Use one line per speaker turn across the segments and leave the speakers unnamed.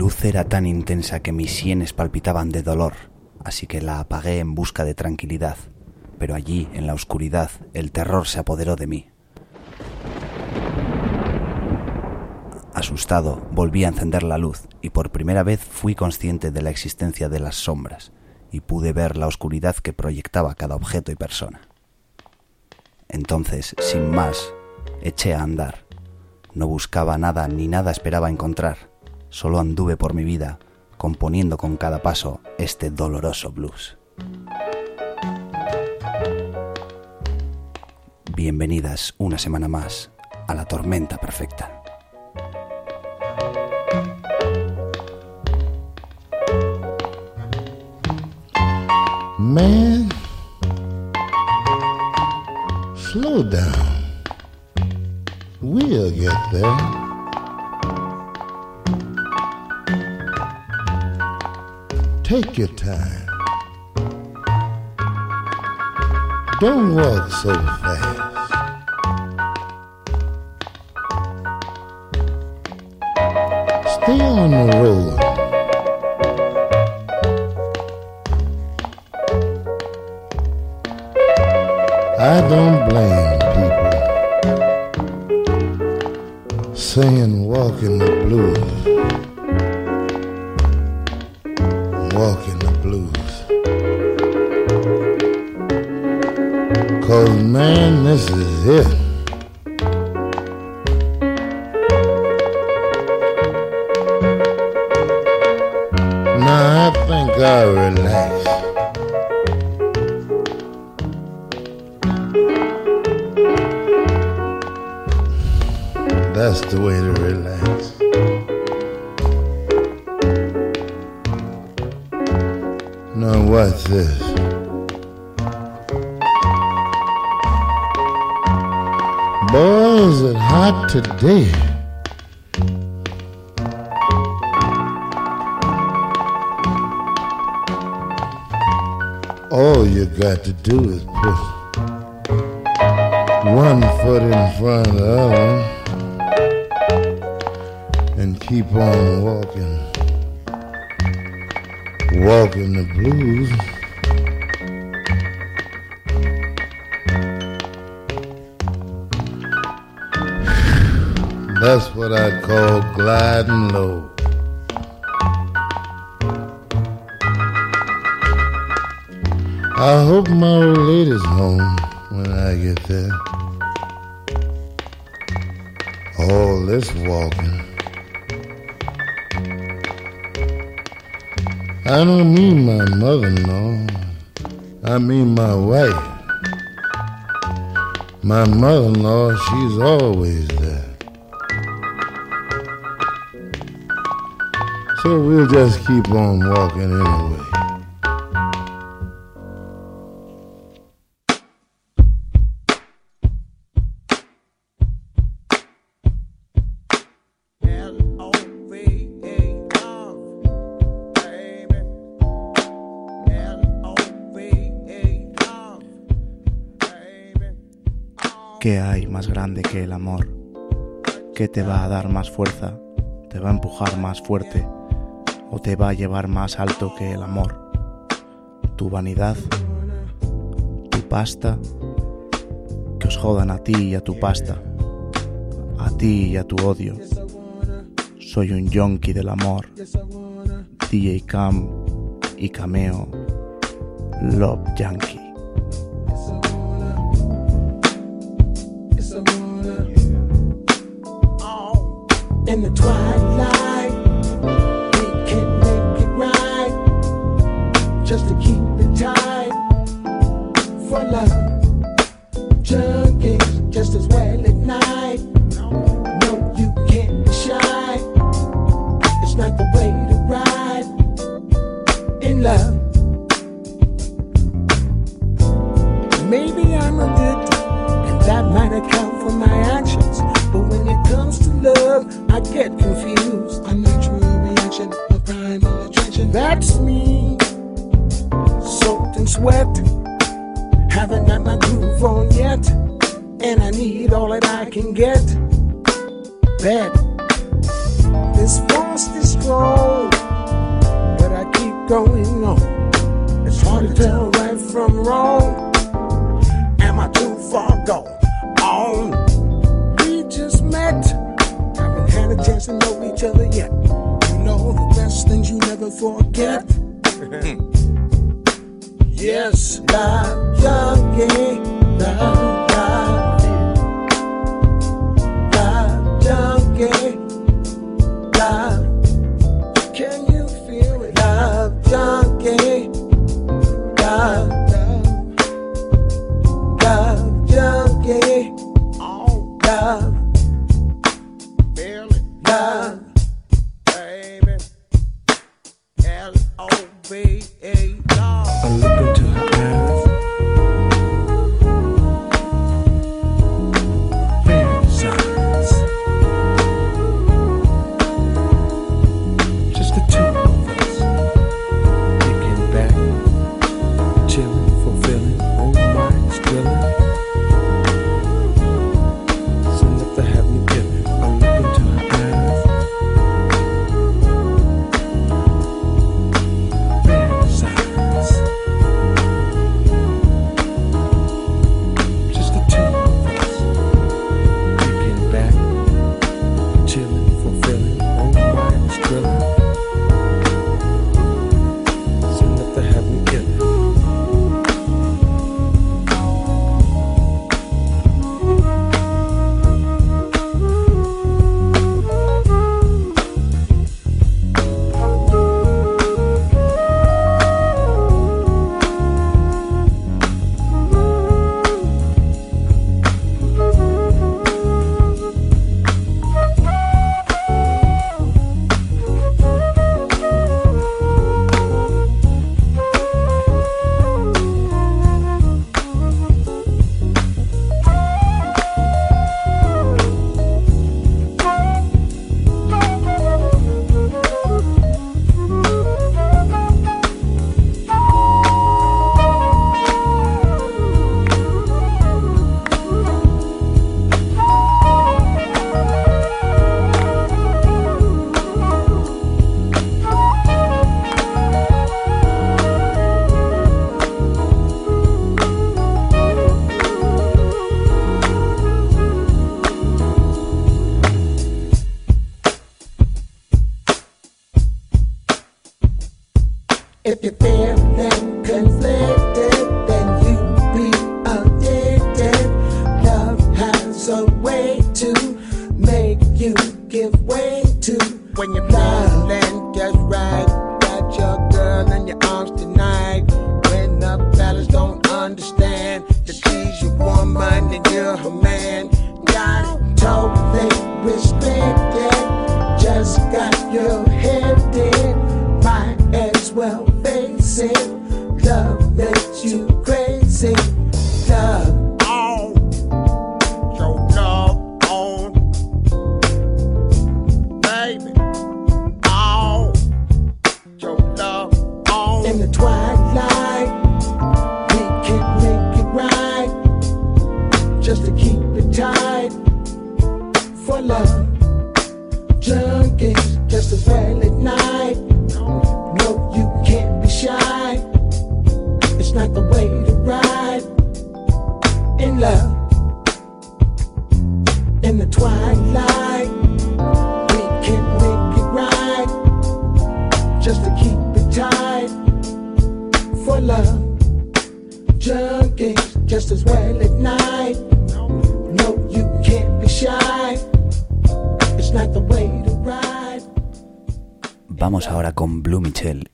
luz era tan intensa que mis sienes palpitaban de dolor, así que la apagué en busca de tranquilidad. Pero allí, en la oscuridad, el terror se apoderó de mí. Asustado, volví a encender la luz y por primera vez fui consciente de la existencia de las sombras y pude ver la oscuridad que proyectaba cada objeto y persona. Entonces, sin más, eché a andar. No buscaba nada ni nada esperaba encontrar. Solo anduve por mi vida, componiendo con cada paso este doloroso blues. Bienvenidas una semana más a la tormenta perfecta.
Man, slow down. We'll get there. Take your time. Don't walk so fast. Stay on the road. All you got to do is put one foot in front of the other and keep on walking. Walking the blues. That's what I'd call gliding low. I hope my old lady's home when I get there. All this walking. I don't mean my mother-in-law. I mean my wife. My mother-in-law, she's always there. So we'll just keep on walking anyway.
Grande que el amor? ¿Qué te va a dar más fuerza? ¿Te va a empujar más fuerte? ¿O te va a llevar más alto que el amor? ¿Tu vanidad? ¿Tu pasta? Que os jodan a ti y a tu pasta. A ti y a tu odio. Soy un yonki del amor. DJ Cam y Cameo. Love Yankee.
I get infused. A natural reaction, a primal attraction. That's me. Soaked in sweat. Haven't got my groove on yet. And I need all that I can get. Bad. This frost is
strong. But I keep going on. It's hard to tell right from wrong. Am I too far gone? On. We just met had a chance to know each other yet. You know the best things you never forget. Hmm. yes.
La, la, yeah, la, la.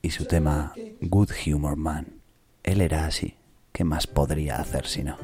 y su tema Good Humor Man. Él era así, ¿qué más podría hacer si no?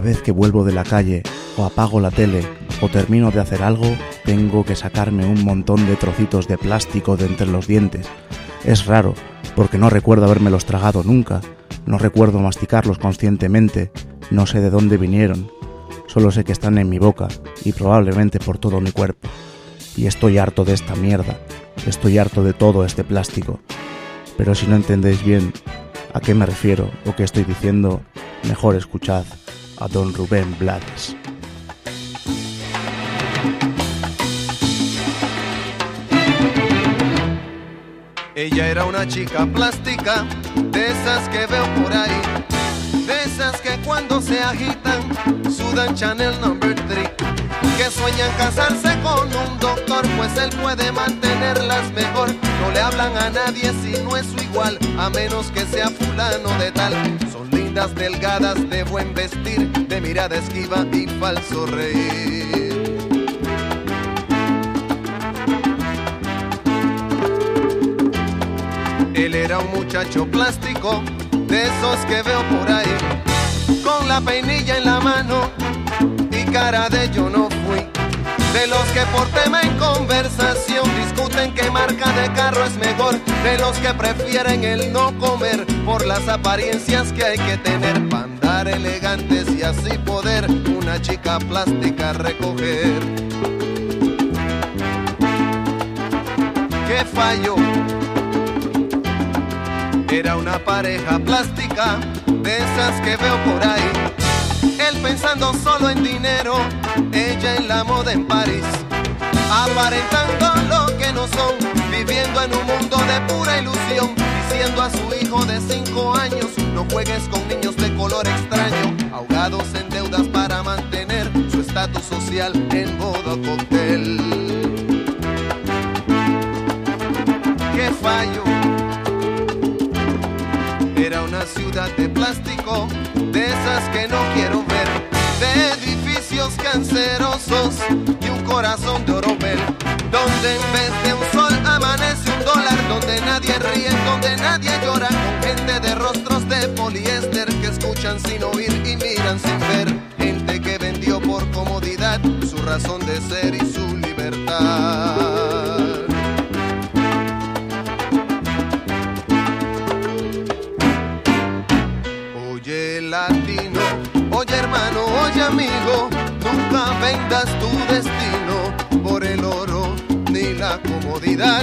Vez que vuelvo de la calle o apago la tele o termino de hacer algo, tengo que sacarme un montón de trocitos de plástico de entre los dientes. Es raro, porque no recuerdo habérmelos tragado nunca, no recuerdo masticarlos conscientemente, no sé de dónde vinieron, solo sé que están en mi boca y probablemente por todo mi cuerpo. Y estoy harto de esta mierda, estoy harto de todo este plástico. Pero si no entendéis bien a qué me refiero o qué estoy diciendo, mejor escuchad a don Rubén Blades.
Ella era una chica plástica, de esas que veo por ahí, de esas que cuando se agitan sudan Chanel Number 3, que sueñan casarse con un doctor, pues él puede mantenerlas mejor. No le hablan a nadie si no es su igual, a menos que sea fulano de tal. Lindas, delgadas, de buen vestir, de mirada esquiva y falso reír. Él era un muchacho plástico, de esos que veo por ahí, con la peinilla en la mano y cara de yo no fui. De los que por tema en conversación discuten qué marca de carro es mejor. De los que prefieren el no comer por las apariencias que hay que tener para andar elegantes y así poder una chica plástica recoger. ¿Qué falló? Era una pareja plástica, de esas que veo por ahí. Él pensando solo en dinero, ella en la moda en París. Aparentando lo que no son, viviendo en un mundo de pura ilusión. Diciendo a su hijo de cinco años, no juegues con niños de color extraño. Ahogados en deudas para mantener su estatus social en modo cóctel. ¿Qué fallo? Una ciudad de plástico, de esas que no quiero ver, de edificios cancerosos y un corazón de oropel, donde en vez de un sol amanece un dólar, donde nadie ríe, donde nadie llora, con gente de rostros de poliéster que escuchan sin oír y miran sin ver, gente que vendió por comodidad su razón de ser y su libertad. Amigo, nunca vendas tu destino por el oro ni la comodidad.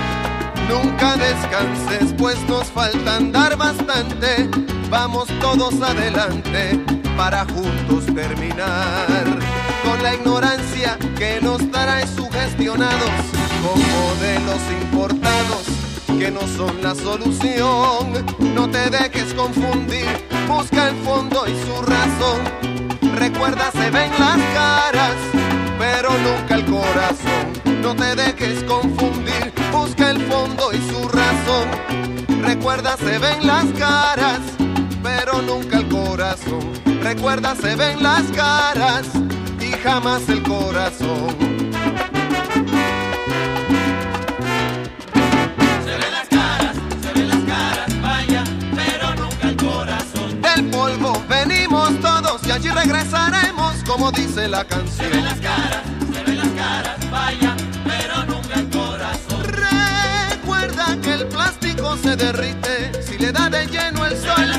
Nunca descanses, pues nos falta andar bastante. Vamos todos adelante para juntos terminar con la ignorancia que nos trae sugestionados con modelos importados que no son la solución. No te dejes confundir, busca el fondo y su razón. Recuerda, se ven las caras, pero nunca el corazón. No te dejes confundir, busca el fondo y su razón. Recuerda, se ven las caras, pero nunca el corazón. Recuerda, se ven las caras y jamás el corazón. Regresaremos, como dice la canción. Se ven las caras, se ven las caras, vaya, pero nunca el corazón. Recuerda que el plástico se derrite si le da de lleno el sol.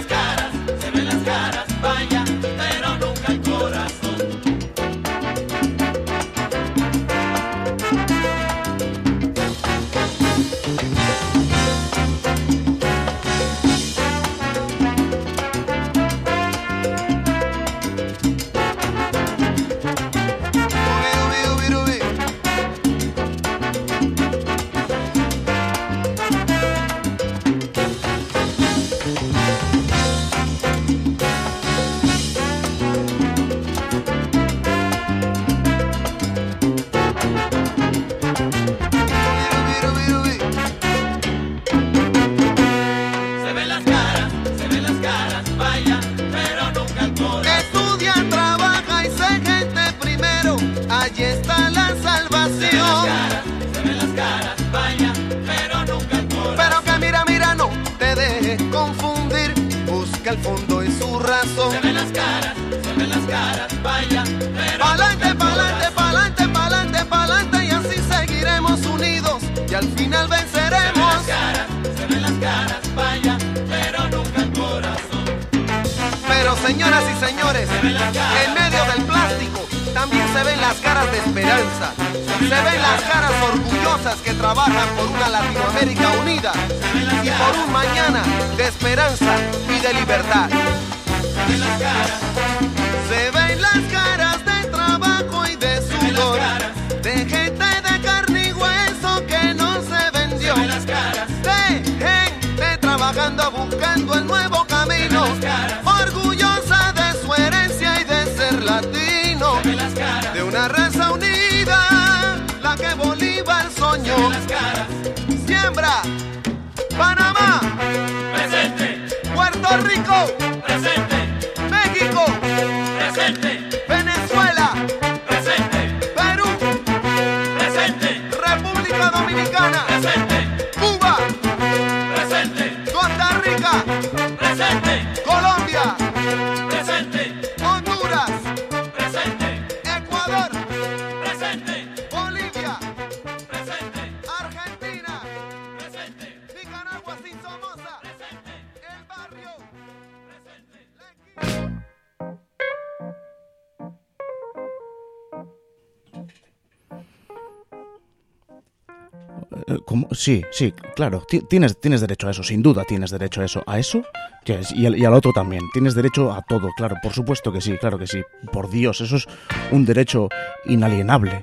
Eh, sí, sí, claro. Tienes, tienes derecho a eso, sin duda tienes derecho a eso. ¿A eso? Y, al, y, al, otro también. Tienes derecho a todo, claro. Por supuesto que sí, claro que sí. Por Dios, eso es un derecho inalienable.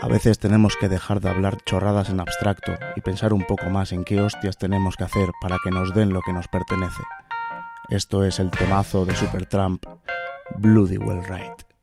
A veces tenemos que dejar de hablar chorradas en abstracto y pensar un poco más en qué hostias tenemos que hacer para que nos den lo que nos pertenece. Esto es el temazo de Supertramp, Bloody Well Right.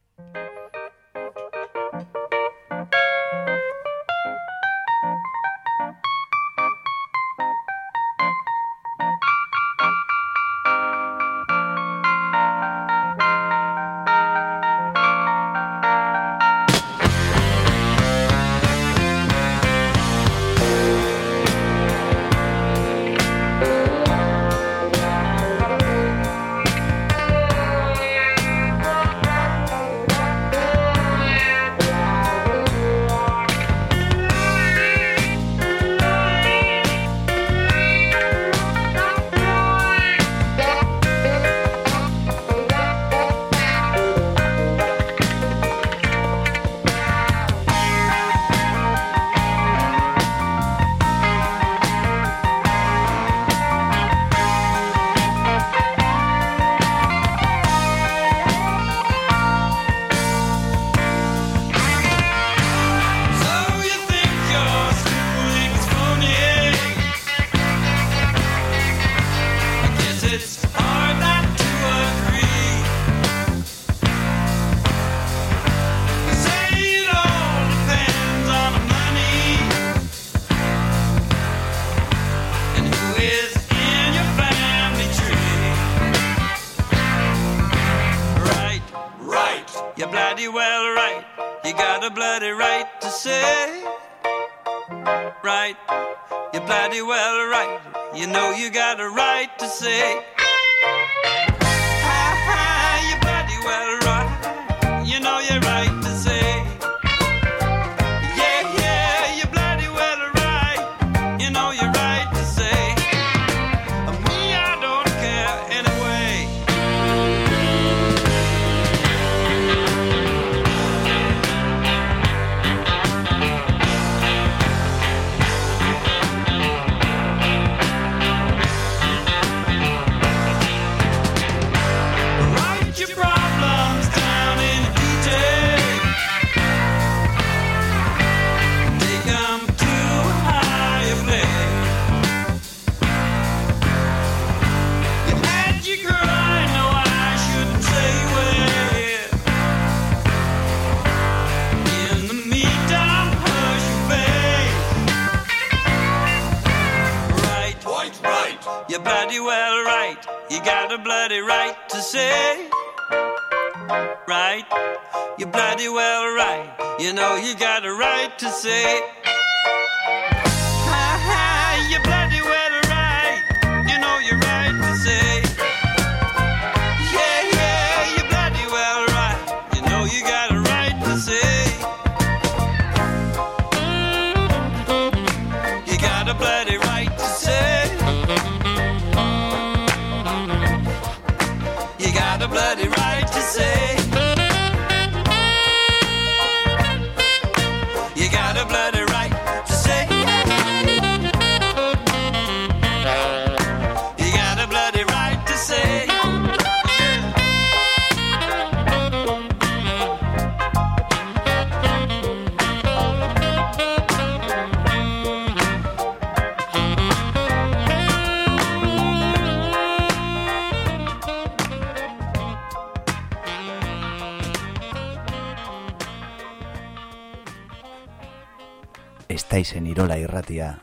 Yeah.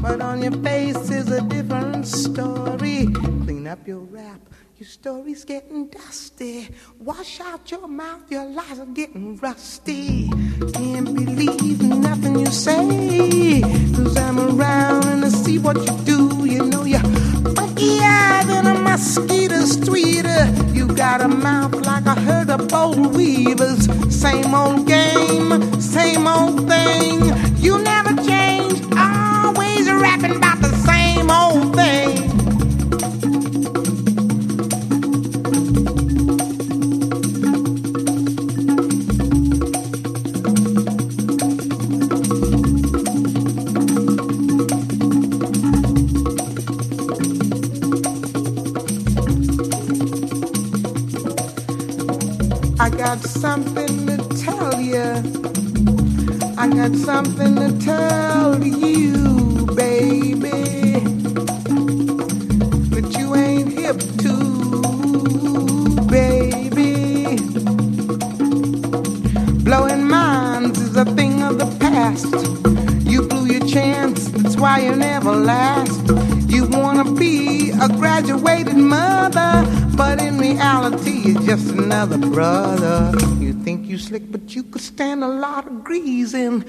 But on your face is a different story. Clean up your rap. Your story's getting dusty. Wash out your mouth, your lies are getting rusty. Can't believe nothing you say. Cause I'm around and I see what you do. You know you're funkier than a mosquito's tweeter. You got a mouth like a herd of bold weavers. Same old game, same old thing. You never change, rapping about the same old thing. I got something to tell you. I got something to tell you, graduated mother, but in reality, you're just another brother. You think you slick, but you could stand a lot of greasing.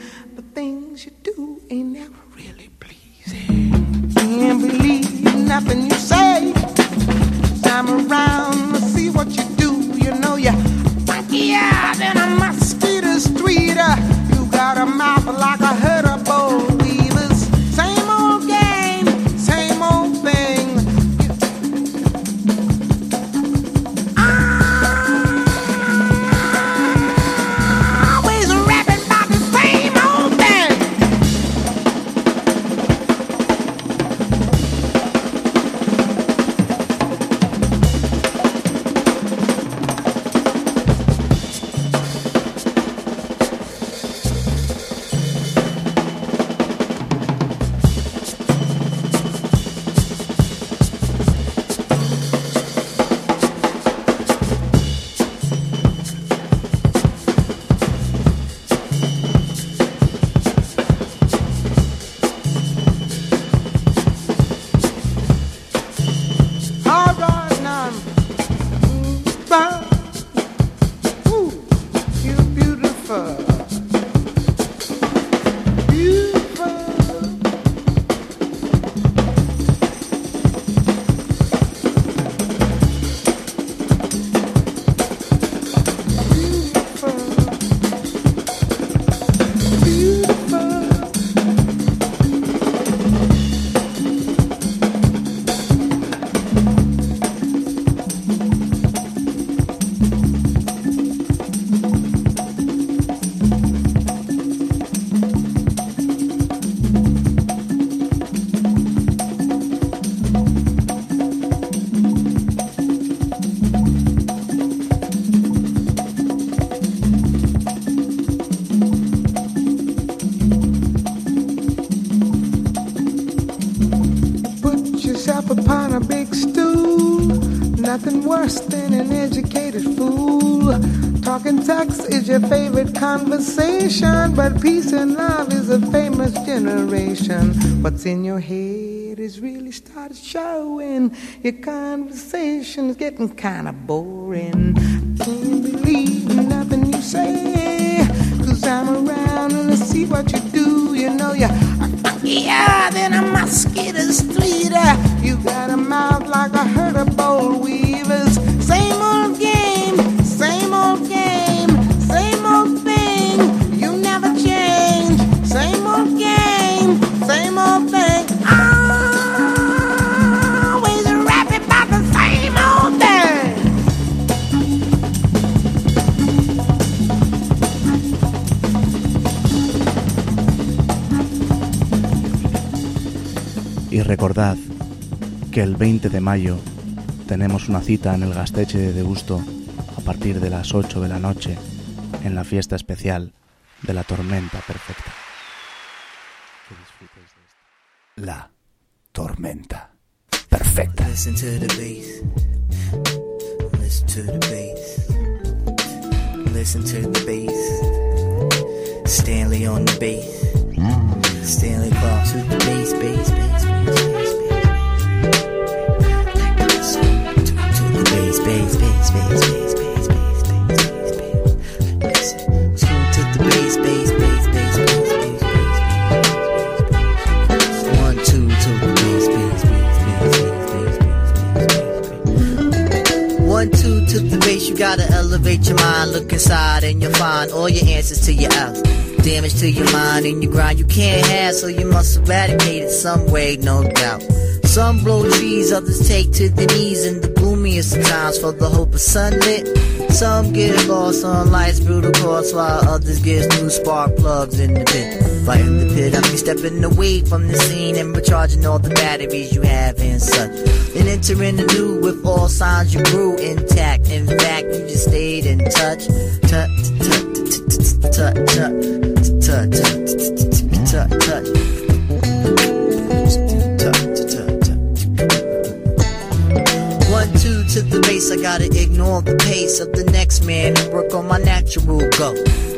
Conversation, but peace and love is a famous generation. What's in your head is really started showing. Your conversation's getting kind of boring.
De mayo tenemos una cita en el Gasteche de Degusto a partir de las 8 de la noche en la fiesta especial de la tormenta perfecta.
La tormenta perfecta.
Listen to the bass. Listen to the bass. Listen to the bass. Stanley on the bass. Stanley Cross to the bass, bass, bass, bass. Damage to your mind and your grind you can't have, so you must eradicate it some way, no doubt. Some blow trees, others take to the knees in the gloomiest of times for the hope of sunlit. Some get lost on life's brutal course, while others get new spark plugs in the pit. Fighting the pit, I mean stepping away from the scene and recharging all the batteries you have and such. Then entering the new with all signs you grew intact. In fact, you just stayed in touch. Touch, touch, touch, touch, touch, touch, touch, touch. To the base, I gotta ignore the pace of the next man and work on my natural go.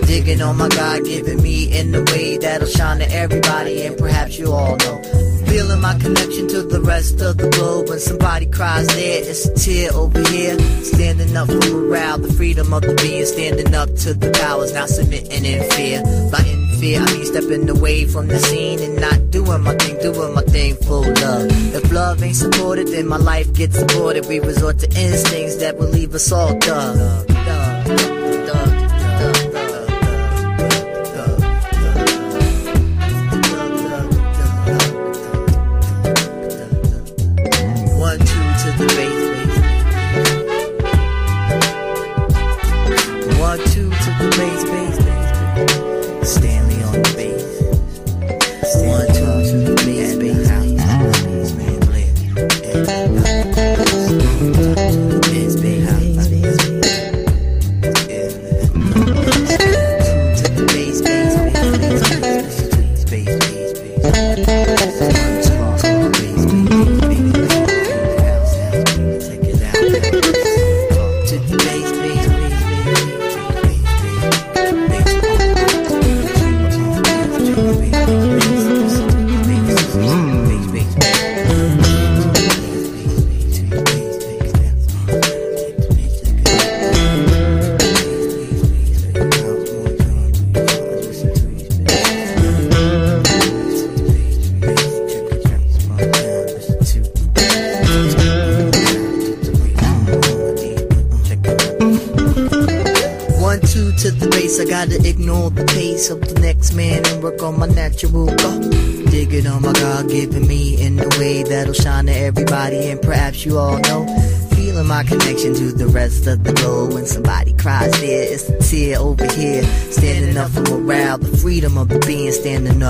Digging on my God giving me in the way that'll shine to everybody, and perhaps you all know. Feeling my connection to the rest of the globe. When somebody cries there, it's a tear over here. Standing up for morale, the freedom of the being. Standing up to the powers, not submitting in fear. By in fear, I mean stepping away from the scene not doing my thing, doing my thing full love. If love ain't supported, then my life gets aborted. We resort to instincts that will leave us all dumb.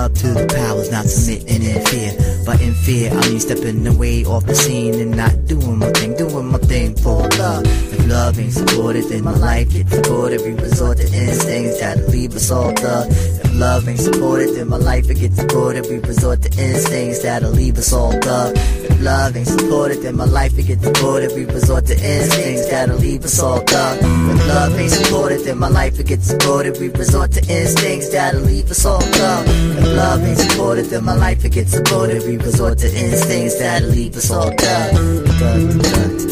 Up to the powers, not submitting in fear. But in fear, I mean stepping away off the scene and not Ain't supported, then my life it gets supported. We resort to instincts that'll leave us all thug. If love ain't supported, then my life it gets supported. We resort to instincts that'll leave us all thug. If love ain't supported, then my life it gets supported. We resort to instincts that'll leave us all thug. If love ain't supported, then my life it gets supported. We resort to instincts that'll leave us all thug.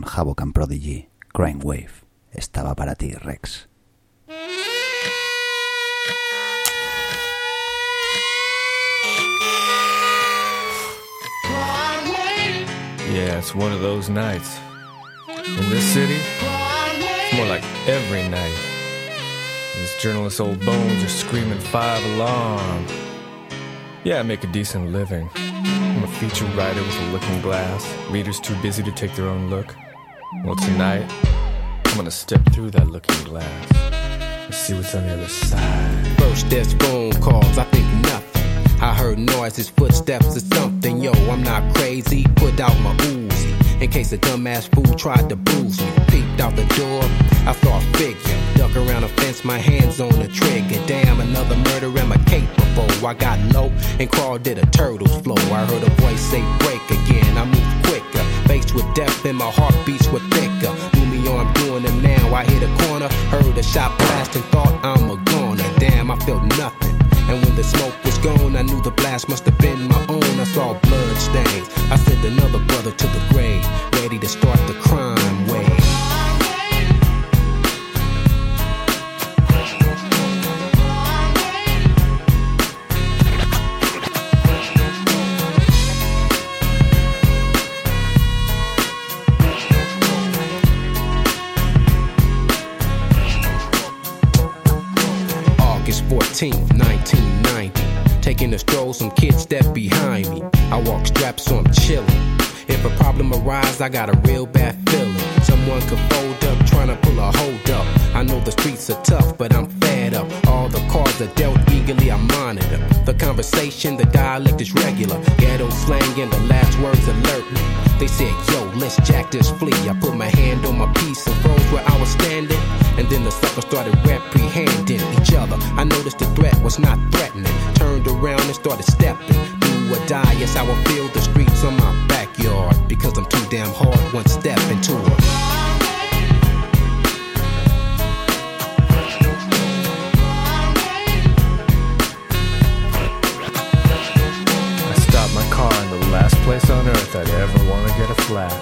Con Havoc and Prodigy, Crime Wave. Estaba para ti, Rex.
Yeah, it's one of those nights. In this city, it's more like every night. These journalist old bones are screaming five alarm. Yeah, I make a decent living. I'm a feature writer with a looking glass. Readers too busy to take their own look. Well, tonight, I'm gonna step through that looking glass and see what's on the other side.
First there's phone calls, I think nothing. I heard noises, footsteps or something. Yo, I'm not crazy. Put out my Uzi in case a dumbass fool tried to bruise me. Peeked out the door, I saw a figure. Duck around a fence, my hands on the trigger. Damn, another murder am I capable. I got low and crawled did a turtle's flow. I heard a voice say break again. I moved quicker. Faced with death and my heartbeats were thicker. Knew me on, doing them now. I hit a corner, heard a shot blast and thought I'm a goner. Damn, I felt nothing. And when the smoke was gone, I knew the blast must have been my own. I saw blood stains. I sent another brother to the grave, ready to start the crime Taking a stroll, some kids step behind me. I walk strapped, so I'm chillin'. If a problem arise, I got a real bad feeling. Someone could fold up, trying to pull a hold up. I know the streets are tough, but I'm fed up. All the cards are dealt eagerly, I monitor. The conversation, the dialect is regular. Ghetto slang and the last words alert me. They said, yo, let's jack this flea. I put my hand on my piece and froze where I was standing. And then the suckers started reprehending each other. I noticed the threat was not threatening. Turned around and started stepping. Do or die, yes, I will feel the streets on my backyard. Because I'm too damn hard, one step into it.
I stopped my car in the last place on earth I'd ever want to get a flat.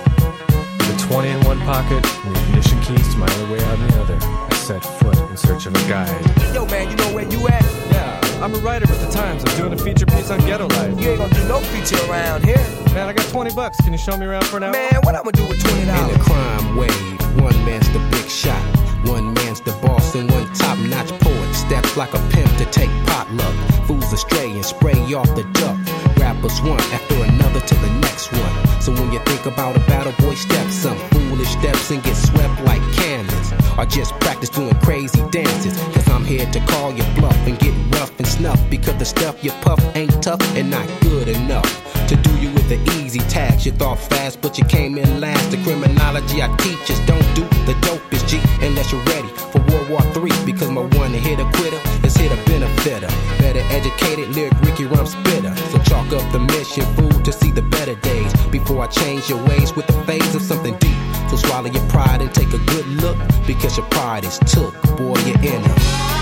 With a 20 in one pocket and the ignition keys to my other way on the other, I set foot in search of a guide.
Yo, man, you know where you at?
Yeah, I'm a writer at the Times. I'm doing a feature piece on ghetto life.
You ain't gonna do no feature around here.
Man, I got 20 bucks. Can you show me around for an hour?
Man, what I'm gonna do with twenty dollars? In the crime wave, one man's the big shot, one man's the boss, and one top-notch poet steps like a pimp to take potluck. Fools astray and spray off the duck. Rappers one after another to the next one. So when you think about a battle boy, step some foolish steps and get swept like cannons. Or just practice doing crazy dances. Cause I'm here to call your bluff and get rough and snuff. Because the stuff you puff ain't tough and not good enough to do the easy tax. You thought fast, but you came in last. The criminology I teach is don't do the dopest G unless you're ready for World War III. Because my one hit a quitter is hit a benefitter. Better educated, lyric Ricky Rum spitter. So chalk up the mission, fool, to see the better days. Before I change your ways with the phase of something deep. So swallow your pride and take a good look. Because your pride is took, boy, you're in it.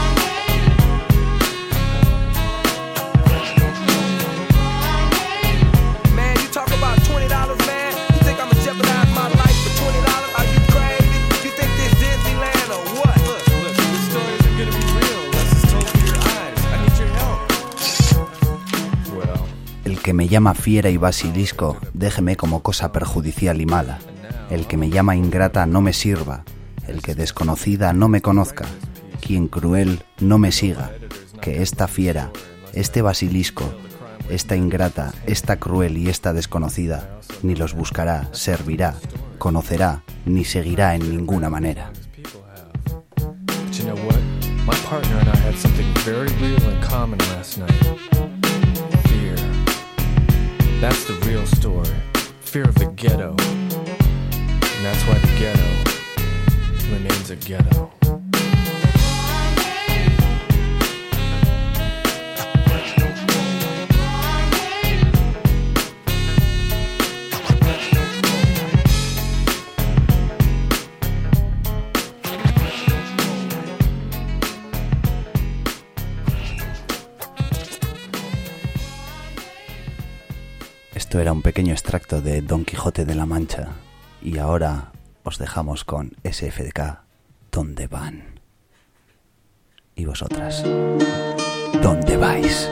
Que me llama fiera y basilisco, déjeme como cosa perjudicial y mala. El que me llama ingrata no me sirva, el que desconocida no me conozca, quien cruel no me siga, que esta fiera, este basilisco, esta ingrata, esta cruel y esta desconocida, ni los buscará, servirá, conocerá, ni seguirá en ninguna manera.
My partner and I had something very real in common last night. That's the real story. Fear of the ghetto. And that's why the ghetto remains a ghetto.
Esto era un pequeño extracto de Don Quijote de la Mancha y ahora os dejamos con SFDK, ¿dónde van? ¿Y vosotras? ¿Dónde vais?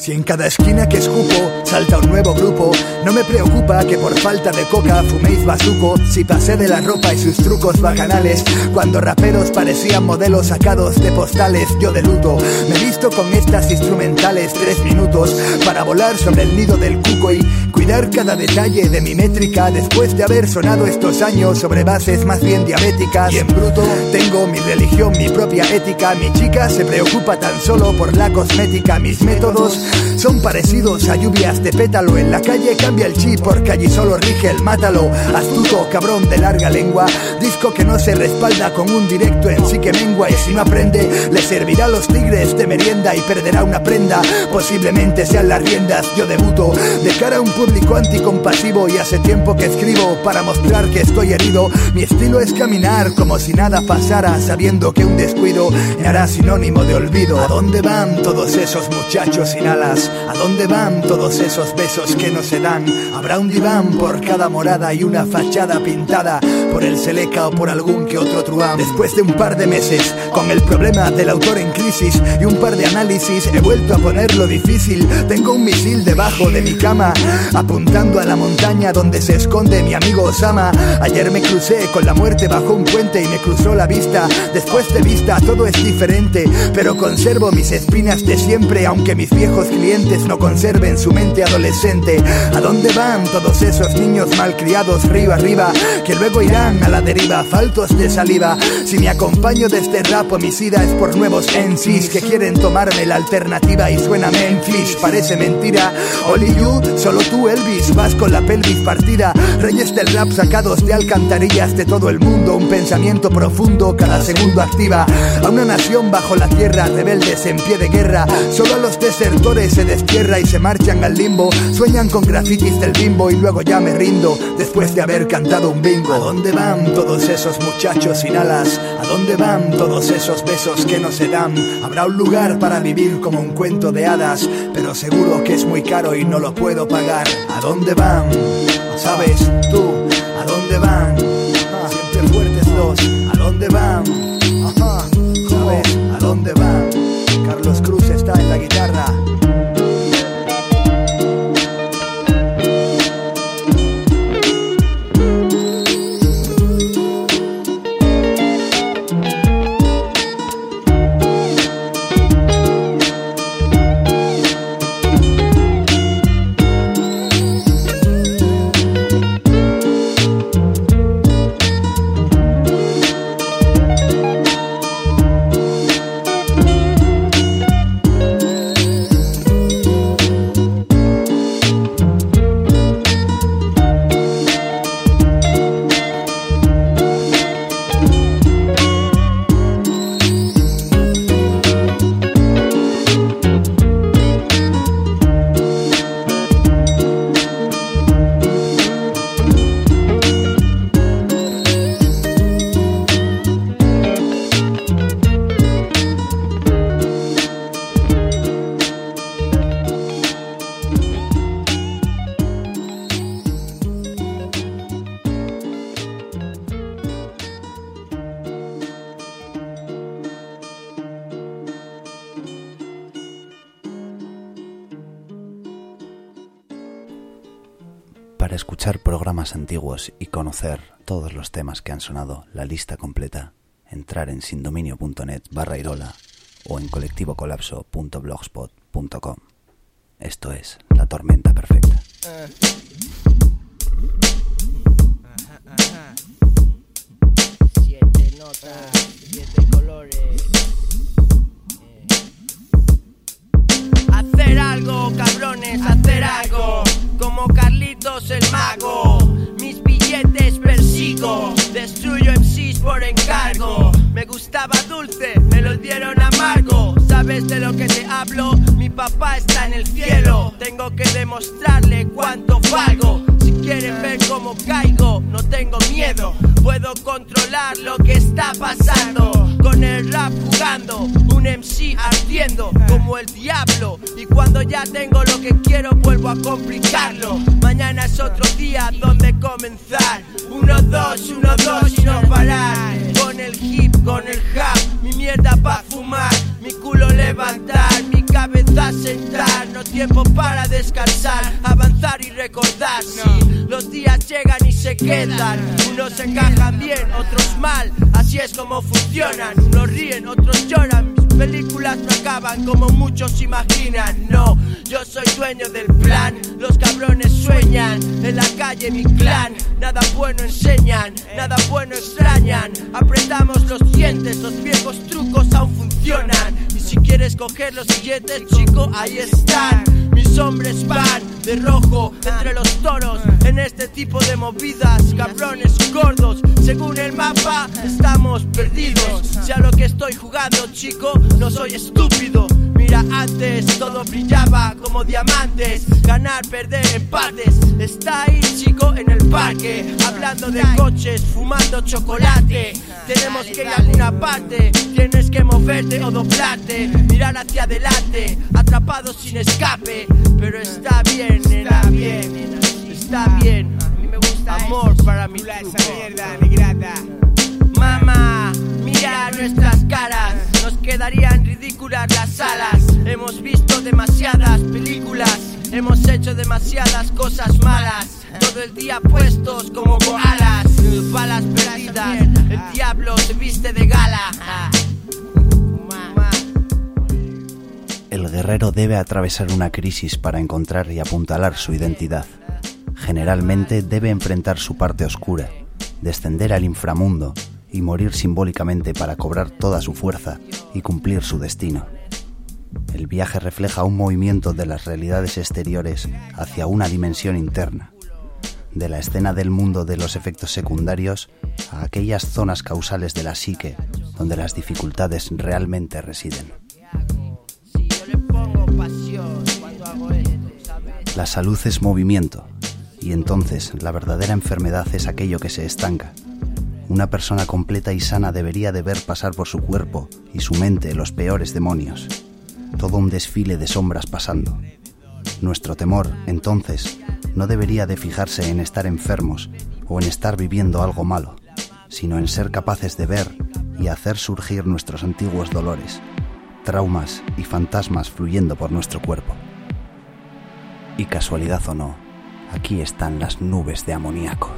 Si en cada esquina que escupo salta un nuevo grupo, no me preocupa que por falta de coca fuméis bazuco. Si pasé de la ropa y sus trucos bajanales, cuando raperos parecían modelos sacados de postales, yo de luto. Me visto con estas instrumentales tres minutos para volar sobre el nido del cuco y cuidar cada detalle de mi métrica después de haber sonado estos años sobre bases más bien diabéticas. Y bruto tengo mi religión, mi propia ética. Mi chica se preocupa tan solo por la cosmética. Mis métodos son parecidos a lluvias de pétalo. En la calle cambia el chip porque allí solo rige el mátalo. Astuto, cabrón de larga lengua. Disco que no se respalda con un directo en sí que mengua. Y si no aprende, le servirá a los tigres de merienda y perderá una prenda. Posiblemente sean las riendas. Yo debuto de cara a un público anticompasivo y hace tiempo que escribo para mostrar que estoy herido. Mi estilo es caminar como si nada pasara, sabiendo que un descuido me hará sinónimo de olvido. ¿A dónde van todos esos muchachos sin alas? ¿A dónde van todos esos besos que no se dan? Habrá un diván por cada morada y una fachada pintada por el Seleca o por algún que otro truán. Después de un par de meses, con el problema del autor en crisis y un par de análisis, he vuelto a ponerlo difícil. Tengo un misil debajo de mi cama, apuntando a la montaña donde se esconde mi amigo Osama. Ayer me crucé con la muerte bajo un puente y me cruzó la vista. Después de vista todo es diferente, pero conservo mis espinas de siempre, aunque mis viejos clientes no conserven su mente adolescente. ¿A dónde van todos esos niños malcriados río arriba que luego irán a la deriva, faltos de saliva? Si me acompaño de este rap homicida es por nuevos MCs que quieren tomarme la alternativa y suena Memphis, parece mentira. Only you, solo tú Elvis, vas con la pelvis partida. Reyes del rap sacados de alcantarillas de todo el mundo, un pensamiento profundo cada segundo activa. A una nación bajo la tierra, rebeldes en pie de guerra, solo a los desertores se destierra y se marchan al limbo. Sueñan con grafitis del bimbo y luego ya me rindo después de haber cantado un bingo. ¿A dónde van todos esos muchachos sin alas? ¿A dónde van todos esos besos que no se dan? Habrá un lugar para vivir como un cuento de hadas, pero seguro que es muy caro y no lo puedo pagar. ¿A dónde van? ¿Sabes tú? ¿A dónde van? Ah, Siempre fuertes dos. ¿A dónde van? ¿Sabes? ¿A dónde van? Carlos Cruz está en la guitarra.
Antiguos y conocer todos los temas que han sonado, la lista completa, entrar en sindominio.net barra irola o en colectivocolapso.blogspot.com. Esto es La Tormenta Perfecta.
Siete notas, siete colores. Hacer algo, cabrones, hacer algo. Como Carlitos el mago. Billetes persigo. Destruyo MCs por encargo. Me gustaba dulce, me lo dieron amargo. ¿Sabes de lo que te hablo? Mi papá está en el cielo. Tengo que demostrarle cuánto valgo. Si quieren ver cómo caigo, no tengo miedo. Puedo controlar lo que está pasando. Con el rap jugando, un MC ardiendo como el diablo. Y cuando ya tengo lo que quiero, vuelvo a complicarlo. Mañana es otro día donde comenzar. Uno, dos, uno, dos y no parar. Con el hip, con el rap, mi mierda pa' fumar. Mi culo levantar, mi cabeza sentar. No tiempo para descansar, avanzar y recordar. Sí, los días llegan y se quedan. Unos encajan bien, otros mal. Así es como funcionan. Unos ríen, otros lloran. Mis películas no acaban como muchos imaginan. No, yo soy dueño del plan. Los cabrones sueñan. En la calle mi clan. Nada bueno enseñan, nada bueno extrañan. Apretamos los dientes, los viejos trucos aún funcionan. Y si quieres coger los billetes, chico, ahí están. Mis hombres van de rojo entre los toros en este tipo de movidas, cabrones gordos. Según el mapa, estamos perdidos. Sea lo que estoy jugando, chico, no soy estúpido. Mira, antes todo brillaba como diamantes. Ganar, perder, empates. Está ahí, chico, en el parque. Hablando de coches, fumando chocolate. Tenemos que ir a alguna parte. Tienes que moverte o doblarte. Mirar hacia adelante, atrapado sin escape. Pero está bien, está bien, está bien. Amor para mi Mamá, mira nuestras caras. Nos quedarían ridículas las alas. Hemos visto demasiadas películas. Hemos hecho demasiadas cosas malas. Todo el día puestos como koalas. Balas perdidas. El diablo se viste de gala.
El guerrero debe atravesar una crisis para encontrar y apuntalar su identidad. Generalmente debe enfrentar su parte oscura, descender al inframundo y morir simbólicamente para cobrar toda su fuerza y cumplir su destino. El viaje refleja un movimiento de las realidades exteriores hacia una dimensión interna, de la escena del mundo de los efectos secundarios a aquellas zonas causales de la psique donde las dificultades realmente residen. La salud es movimiento y entonces la verdadera enfermedad es aquello que se estanca. Una persona completa y sana debería de ver pasar por su cuerpo y su mente los peores demonios. Todo un desfile de sombras pasando. Nuestro temor, entonces, no debería de fijarse en estar enfermos o en estar viviendo algo malo, sino en ser capaces de ver y hacer surgir nuestros antiguos dolores, traumas y fantasmas fluyendo por nuestro cuerpo. Y casualidad o no, aquí están las nubes de amoníaco.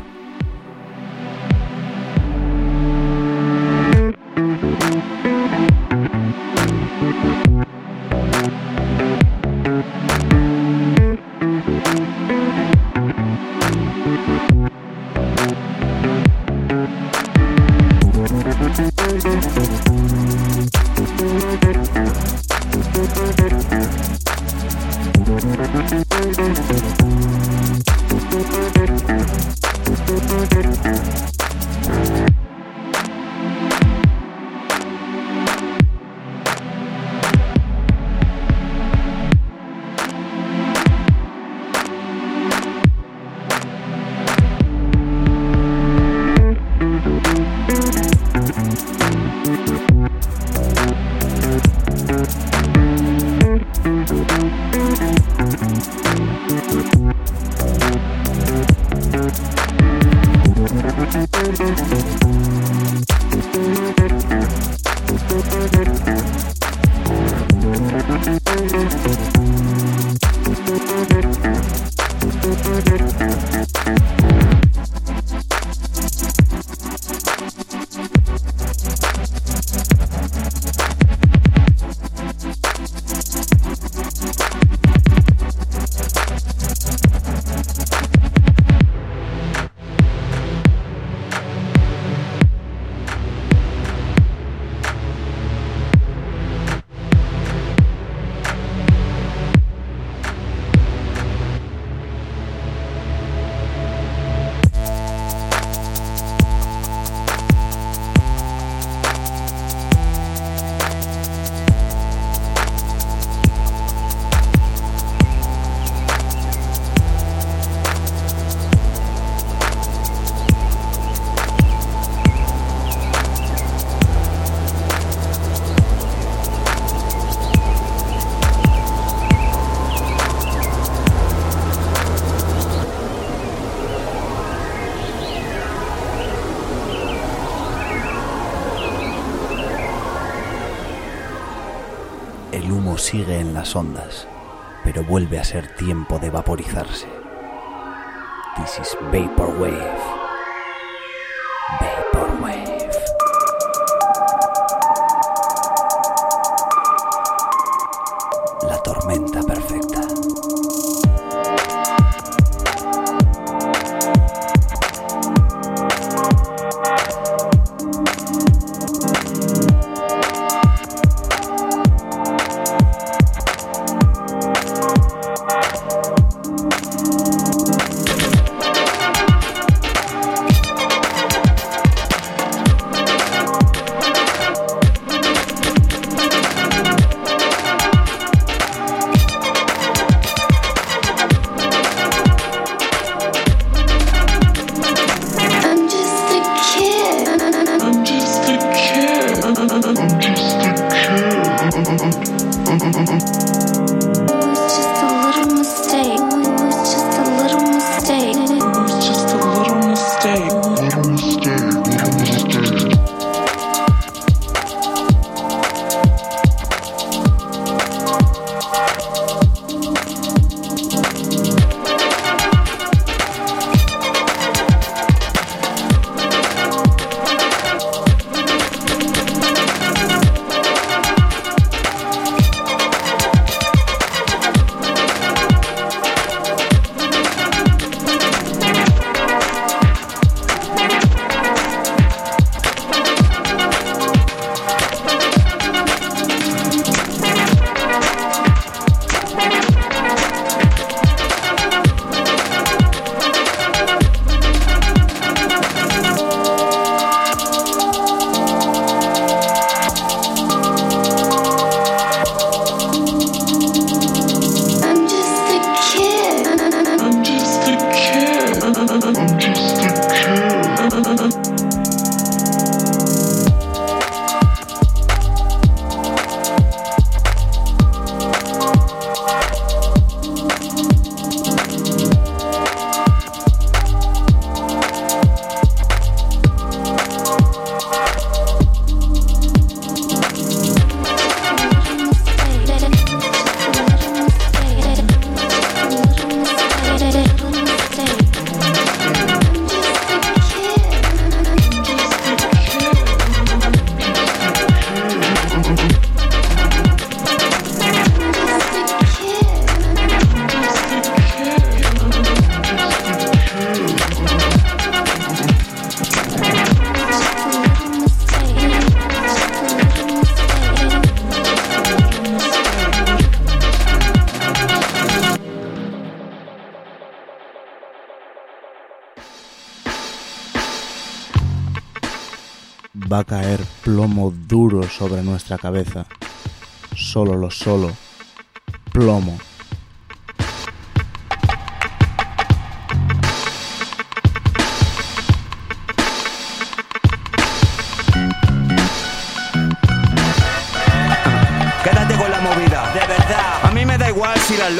Sigue en las ondas, pero vuelve a ser tiempo de vaporizarse. This is Vaporwave.
Va a caer plomo duro sobre nuestra cabeza. Solo lo solo. Plomo.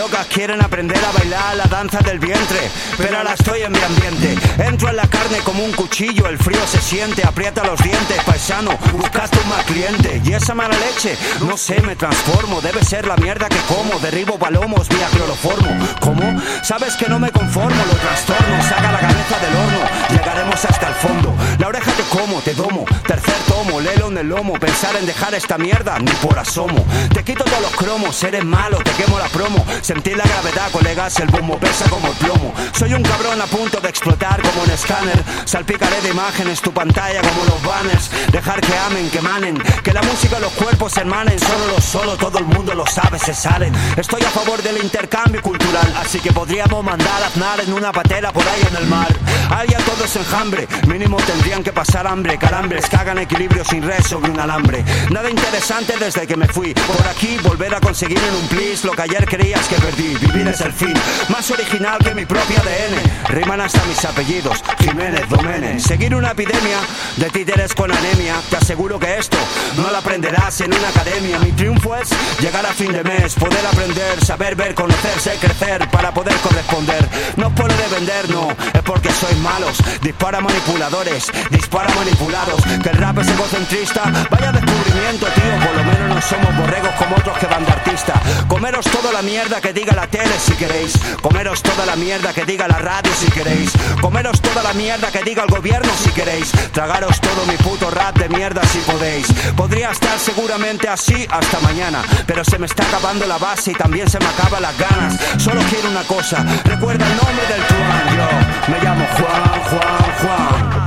Locas quieren aprender a bailar la danza del vientre, pero ahora estoy en mi ambiente. Entro en la carne como un cuchillo, el frío se siente, aprieta los dientes, paisano, buscaste un más cliente. Y esa mala leche, no sé, me transformo, debe ser la mierda que como, derribo palomos vía cloroformo. ¿Cómo? Sabes que no me conformo, lo trastorno, saca la cabeza del horno, llegaremos hasta el fondo. La oreja te como, te domo, tercer tomo, lelo en el lomo, pensar en dejar esta mierda, ni por asomo. Te quito todos los cromos, eres malo, te quemo la promo. Sentir la gravedad, colegas, el bombo pesa como plomo. Soy un cabrón a punto de explotar como un escáner. Salpicaré de imágenes tu pantalla como los banners. Dejar que amen, que manen, que la música los cuerpos se hermanen. Solo lo solo, todo el mundo lo sabe, se salen. Estoy a favor del intercambio cultural, así que podríamos mandar a Aznar en una patera por ahí en el mar. Ahí a todos enjambre, mínimo tendrían que pasar hambre. Calambres que equilibrio sin red sobre un alambre. Nada interesante desde que me fui. Por aquí volver a conseguir en un plis lo que ayer creía vidas que vivir es el fin. Más original que mi propio ADN. Riman hasta mis apellidos, Jiménez, Doménez. Seguir una epidemia de títeres con anemia. Te aseguro que esto no lo aprenderás en una academia. Mi triunfo es llegar a fin de mes, poder aprender, saber ver, conocerse, crecer para poder corresponder. No es por de vender, no, es porque sois malos. Dispara manipuladores, dispara manipulados. Que el rap es egocentrista, vaya descubrimiento, tío. Por lo menos no somos borregos como otros que van de artista. Comeros toda la mierda que diga la tele si queréis. Comeros toda la mierda que diga la radio si queréis. Comeros toda la mierda que diga el gobierno si queréis. Tragaros todo mi puto rap de mierda si podéis. Podría estar seguramente así hasta mañana, pero se me está acabando la base y también se me acaban las ganas. Solo quiero una cosa, recuerda el nombre del truán. Yo me llamo Juan, Juan, Juan.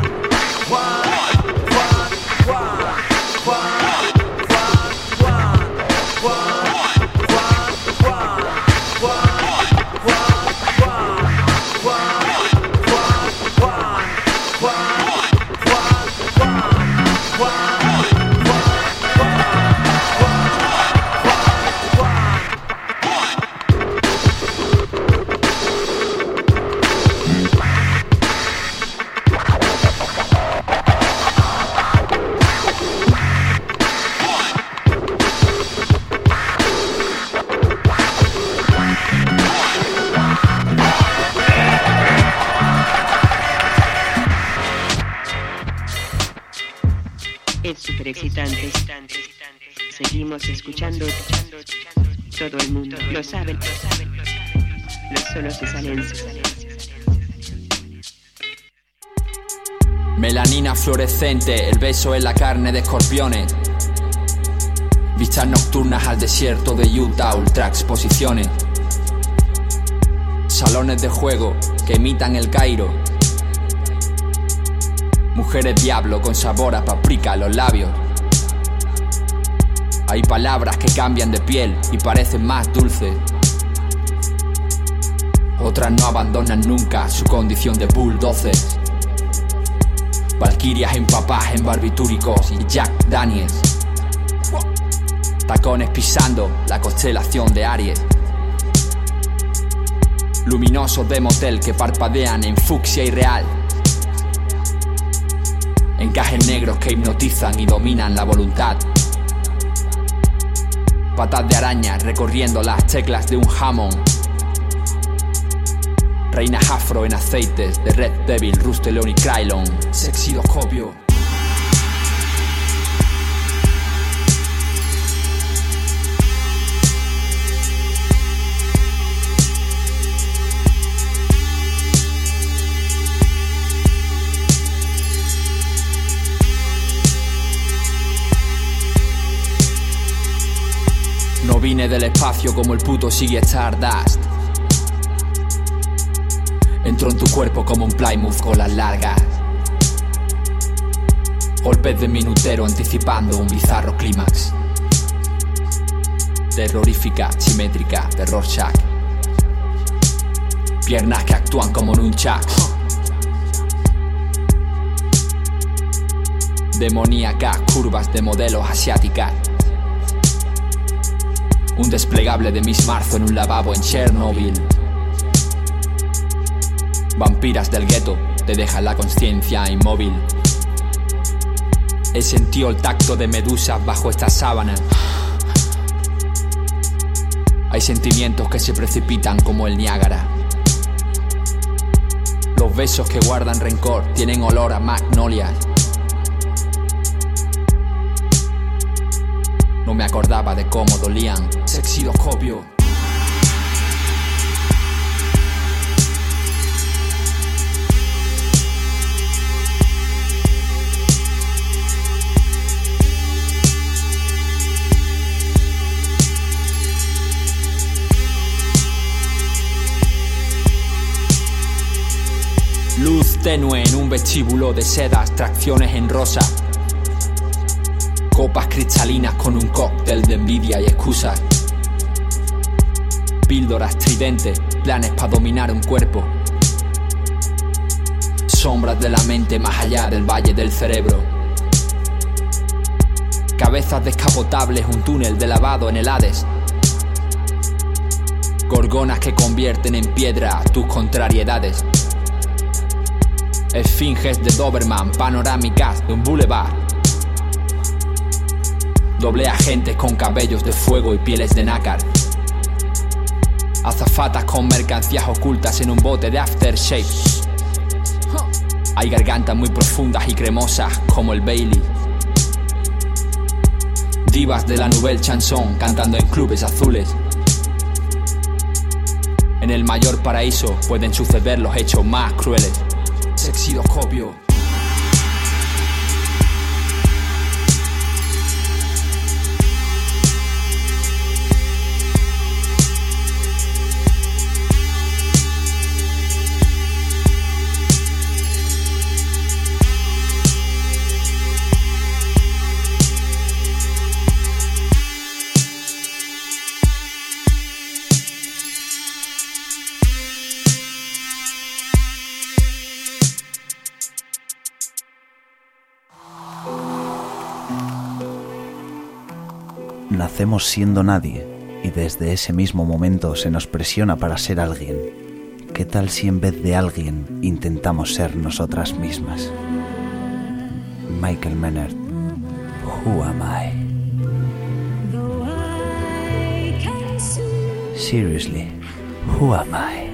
Seguimos escuchando. Todo el mundo lo sabe. Los solos de Salencia.
Melanina fluorescente, el beso en la carne de escorpiones. Vistas nocturnas al desierto de Utah, ultra exposiciones. Salones de juego que imitan el Cairo. Mujeres diablo con sabor a paprika en los labios. Hay palabras que cambian de piel y parecen más dulces. Otras no abandonan nunca su condición de bulldozers. Valquirias empapadas en barbitúricos y Jack Daniels. Tacones pisando la constelación de Aries. Luminosos de motel que parpadean en fucsia irreal. Encajes negros que hipnotizan y dominan la voluntad. Patas de araña recorriendo las teclas de un jamón. Reinas afro en aceites de Red Devil, Rusteleon y Krylon. Sexidoscopio. Del espacio como el puto sigue Stardust. Entró en tu cuerpo como un Plymouth con las largas. Golpes de minutero anticipando un bizarro clímax. Terrorífica, simétrica, de Rorschach. Piernas que actúan como nunchucks. Demoníacas curvas de modelos asiáticas. Un desplegable de Miss Marzo en un lavabo en Chernobyl. Vampiras del gueto te dejan la conciencia inmóvil. He sentido el tacto de medusas bajo esta sábana. Hay sentimientos que se precipitan como el Niágara. Los besos que guardan rencor tienen olor a magnolias. Me acordaba de cómo dolían. Sexidoscopio. Luz tenue en un vestíbulo de sedas, tracciones en rosa. Copas cristalinas con un cóctel de envidia y excusas. Píldoras tridentes, planes para dominar un cuerpo. Sombras de la mente más allá del valle del cerebro. Cabezas descapotables, un túnel de lavado en el Hades. Gorgonas que convierten en piedra tus contrariedades. Esfinges de Doberman, panorámicas de un boulevard. Doble agentes con cabellos de fuego y pieles de nácar. Azafatas con mercancías ocultas en un bote de aftershave. Hay gargantas muy profundas y cremosas como el Bailey. Divas de la Nouvelle Chanson cantando en clubes azules. En el mayor paraíso pueden suceder los hechos más crueles. Sexidoscopio.
Nacemos siendo nadie y desde ese mismo momento se nos presiona para ser alguien. ¿Qué tal si en vez de alguien intentamos ser nosotras mismas? Michael Maynard, Who am I? Seriously, who am I?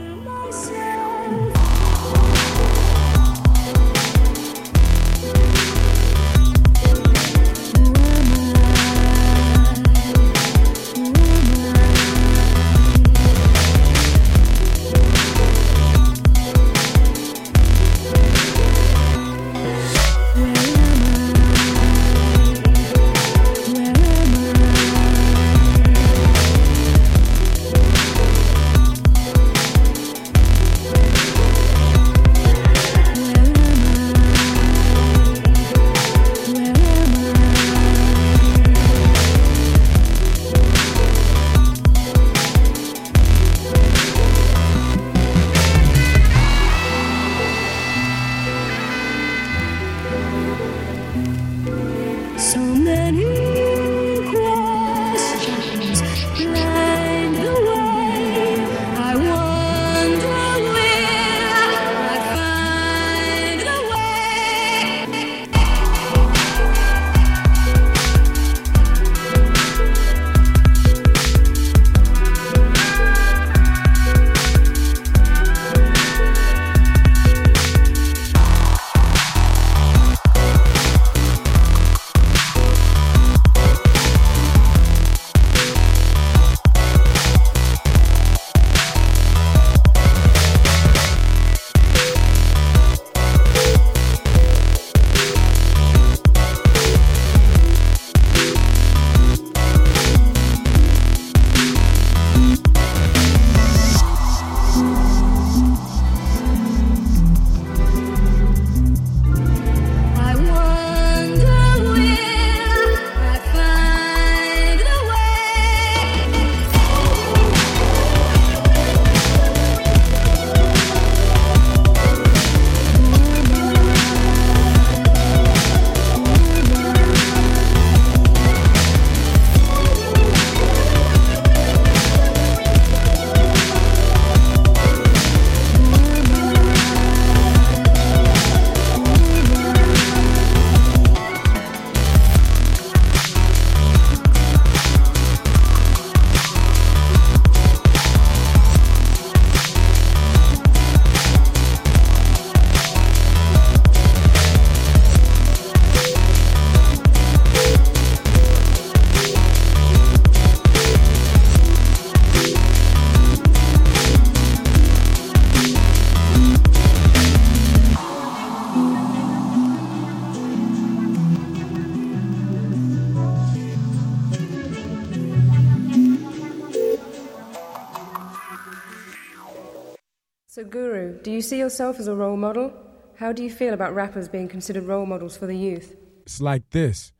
See yourself as a role model? How do you feel about rappers being considered role models for the youth?
It's like this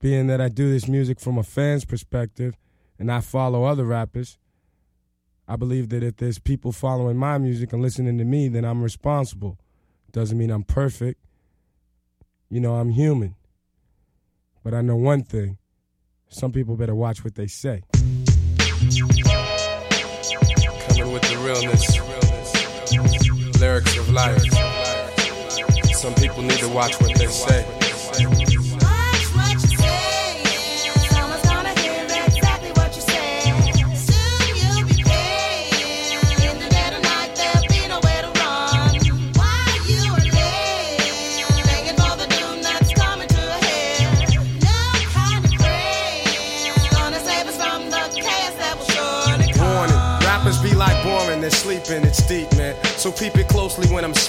being that I do this music from a fan's perspective and I follow other rappers. I believe that if there's people following my music and listening to me, then I'm responsible. Doesn't mean I'm perfect. You know, I'm human. But I know one thing some people better watch what they say of life. Some people need to watch what they say.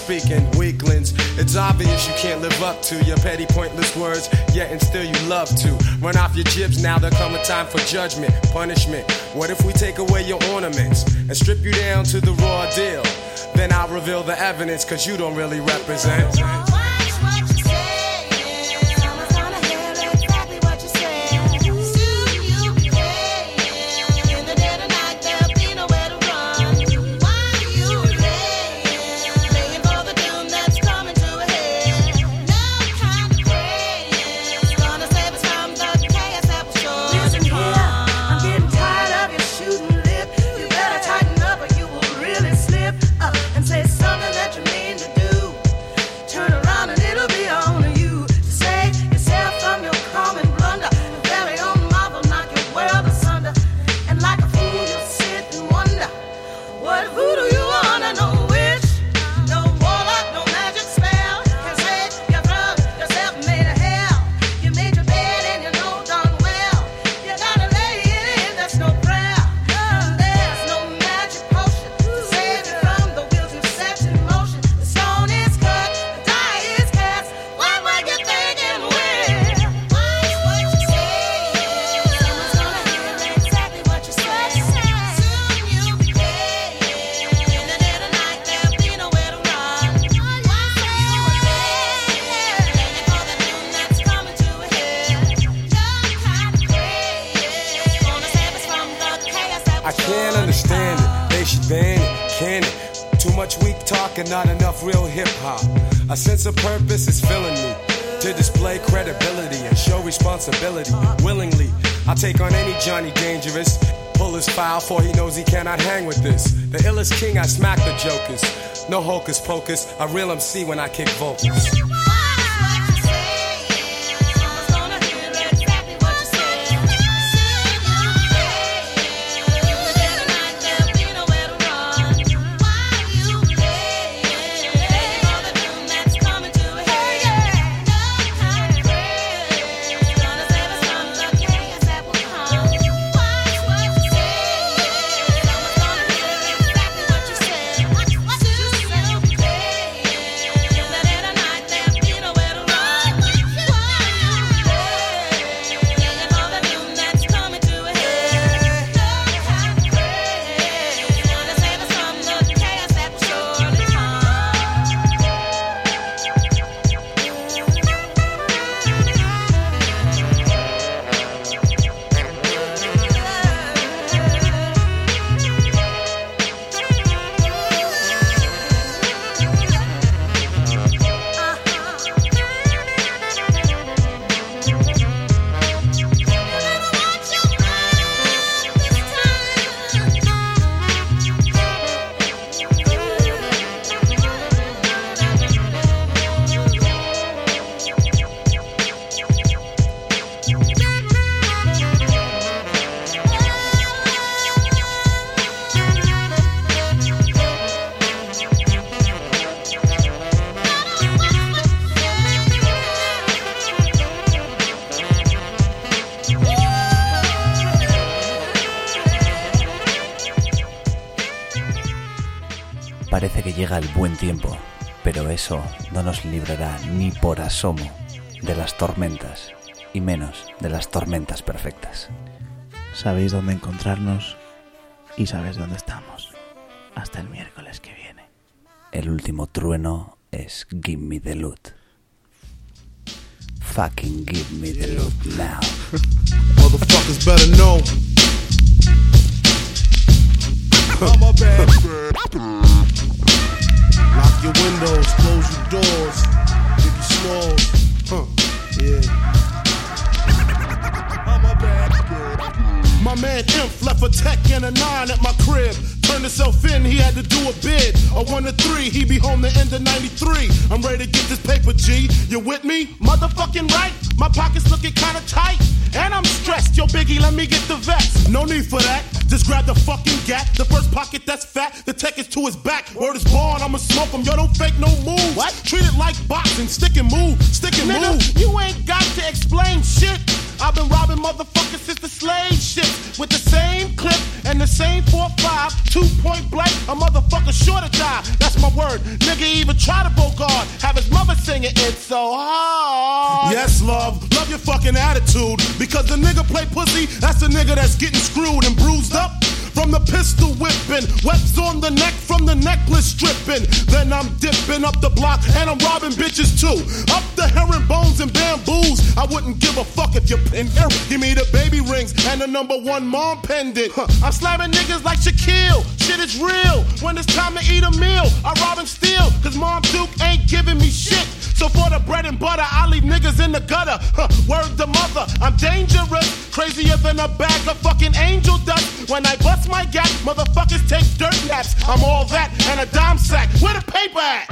Speaking, weaklings. It's obvious you can't live up to your petty, pointless words, yet and still you love to. Run off your jibs, now there come a time for judgment, punishment. What if we take away your ornaments and strip you down to the raw deal? Then I'll reveal the evidence, cause you don't really represent. Johnny Dangerous. Pull his file for he knows he cannot hang with this. The illest king, I smack the jokers. No hocus pocus, I real MC when I kick vocals.
Tiempo, pero eso no nos librará ni por asomo de las tormentas, y menos de las tormentas perfectas.
Sabéis dónde encontrarnos y sabéis dónde estamos. Hasta el miércoles que viene.
El último trueno es Give Me the Loot. Fucking give me the loot now.
Motherfuckers better know. Your windows, close your doors, Biggie Smalls. Huh, yeah. My man Imp left a tech and a nine at my crib. Turned
himself in, he had to do a bid. A one to three, he be home the end of 93. I'm ready to get this paper, G. You with me? Motherfucking right. My pockets looking kinda tight. And I'm stressed. Yo, Biggie, let me get the vest. No need for that. Just grab the fucking gap. The first pocket that's fat. The tech is to his back. Word is born, I'ma smoke him. Yo, don't fake no move. What? Treat it like boxing. Stick and move. Stick and
Nigga,
move.
you ain't got to explain shit.
I've been robbing motherfuckers since the slave shit. With the same clip and the same 4-5, two point blank, a motherfucker sure to die. That's my word. Nigga even try to bogard. Have his mother singing it's so hard. Yes, love. Love your fucking attitude. Because the nigga play pussy, that's the nigga that's getting screwed and bruised up. From the pistol whipping, webs on the neck from the necklace stripping. Then I'm dipping up the block and I'm robbing bitches too. Up the herringbones and bamboos. I wouldn't give a fuck if you're in here. Give me the baby rings and the number one mom pendant. Huh. I'm slamming niggas like Shaquille. Shit is real. When it's time to eat a meal, I rob and steal. Cause Mom Duke ain't giving me shit. So for the bread and butter, I leave niggas in the gutter. Huh. Word the mother, I'm dangerous. Crazier than a bag of fucking angel dust. When I bust my gap, motherfuckers take dirt naps. I'm all that and a dime sack. Where the paper at?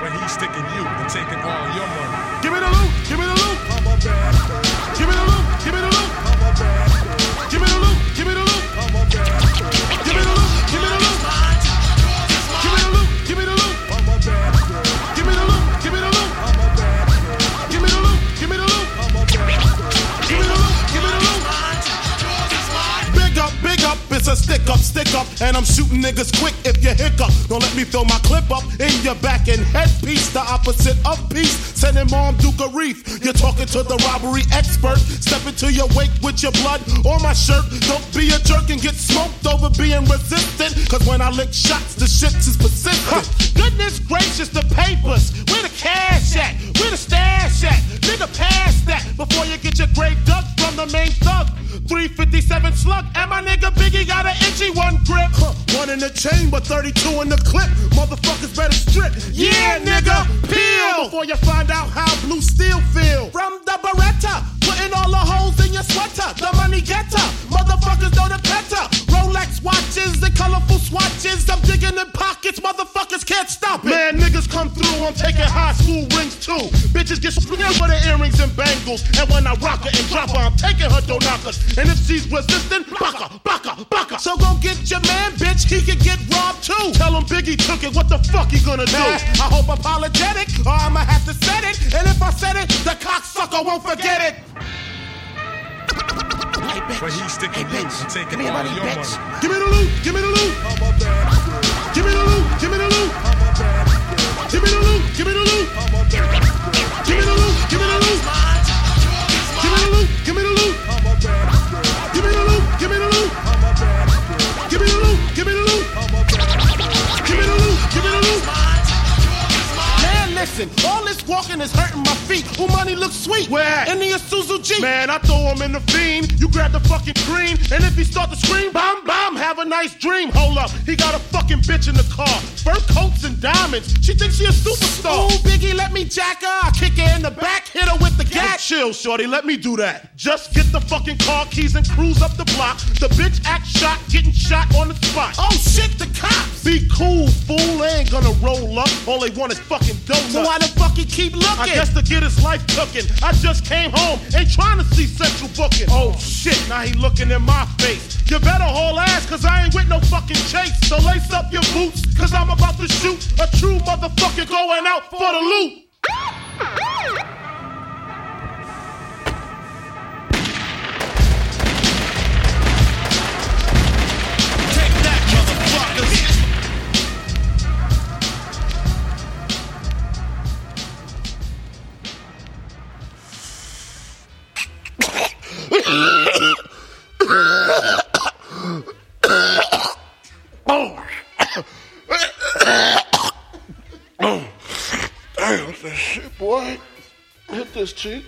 But he's sticking you and taking all your money.
Give me the loot, give me the loot. Give me the loot, stick up, stick up, and I'm shooting niggas quick if you hiccup. Don't let me fill my clip up in your back and headpiece, the opposite of peace. Sending mom Duke a reef. You're talking to the robbery expert. Step into your wake with your blood on my shirt. Don't be a jerk and get smoked over being resistant. Cause when I lick shots, the shit is persistent. Huh. Goodness gracious, the papers. Where the cash at? Where the stash at? Nigga, pass that before you get your grave dug from the main thug. 357 slug, and my nigga Biggie got an itchy one grip. Huh. One in the chamber, 32 in the clip. Motherfuckers better strip. Yeah, nigga, peel before you find out how blue steel feel. From the Beretta, putting all the holes in your sweater. The money getter, motherfuckers know the better. Rolex watches and colorful swatches. I'm digging in pockets, motherfuckers can't stop it. Man, niggas come through, I'm taking high school rings too. Bitches get split for the earrings and bangles. And when I rock her and drop her, I'm taking her knockers. And if she's resistant, baka, baka. So your man, bitch, he could get robbed too. Tell him Biggie took it, what the fuck he gonna do? I hope apologetic, or I'ma have to set it. And if I said it, the cocksucker won't forget it.
But he's sticking you and taking all your money.
Give me the loot, give me the loot. Give me the loot, give me the loot. Give me the loot, give me the loot. Give me the loot, give me the loot. All this walking is hurting my feet. Ooh, money looks sweet. Where? In the Isuzu Jeep. Man, I throw him in the fiend. You grab the fucking green, and if he start to scream, bomb, bomb, have a nice dream. Hold up, he got a fucking bitch in the car. Fur coats and diamonds. She thinks she a superstar. Ooh, Biggie, let me jack her. I kick her in the back, hit her with the gat. Chill, shorty, let me do that. Just get the fucking car keys and cruise up the block. The bitch act shot, getting shot on the spot. Oh shit, the cops. Be cool, fool. They ain't gonna roll up. All they want is fucking donuts. So why the fuck he keep looking? I guess to get his life cooking. I just came home, ain't trying to see central booking. Oh shit, now he looking in my face. You better haul ass, cause I ain't with no fucking chase. So lace up your boots, cause I'm about to shoot a true motherfucker going out for the loot.
is true